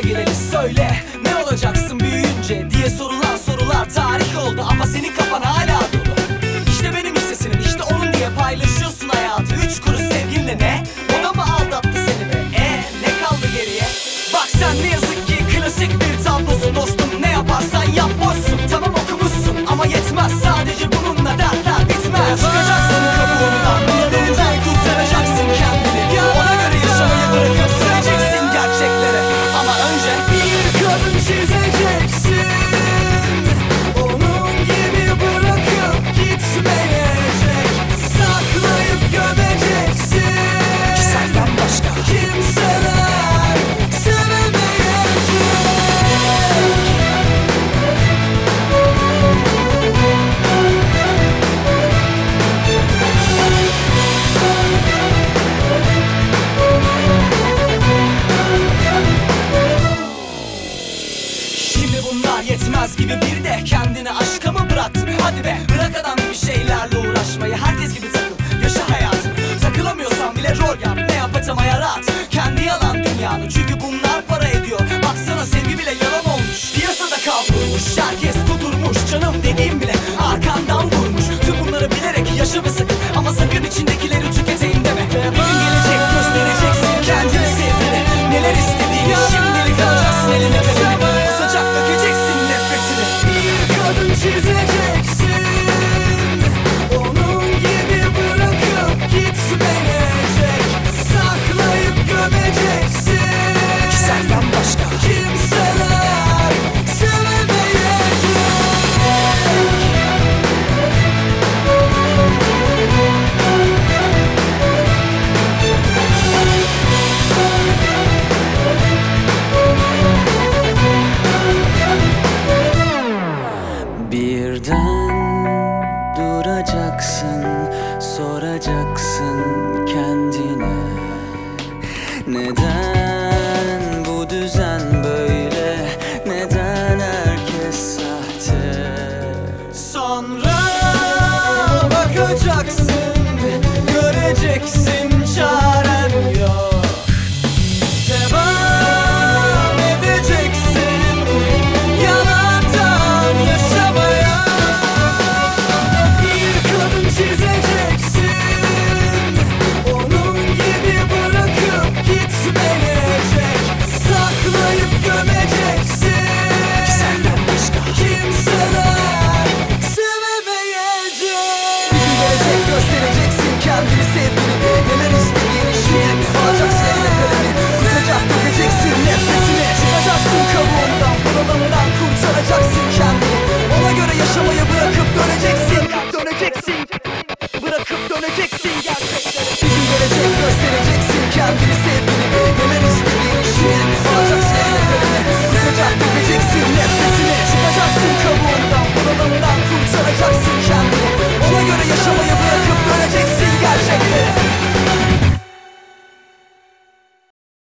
geleli söyle. Ne olacaksın büyüyünce diye sorulan yetmez gibi bir de kendini aşka mı bıraktın? Hadi be bırak adam gibi şeylerle uğraşmayı. Herkes gibi takıl yaşa hayatını Takılamıyorsan bile rol yap ne yapacağım hayat Kendi yalan dünyanı çünkü bunlar para ediyor. Baksana sevgi bile yalan olmuş. Piyasada kavrulmuş herkes kudurmuş. Canım dediğim bile arkandan vurmuş. Tüm bunları bilerek yaşa ve sakın. Ama sakın içindekileri Soracaksın, soracaksın kendine. Neden bu düzen böyle, neden herkes sahte? Sonra bakacaksın, göreceksin. já me serviu.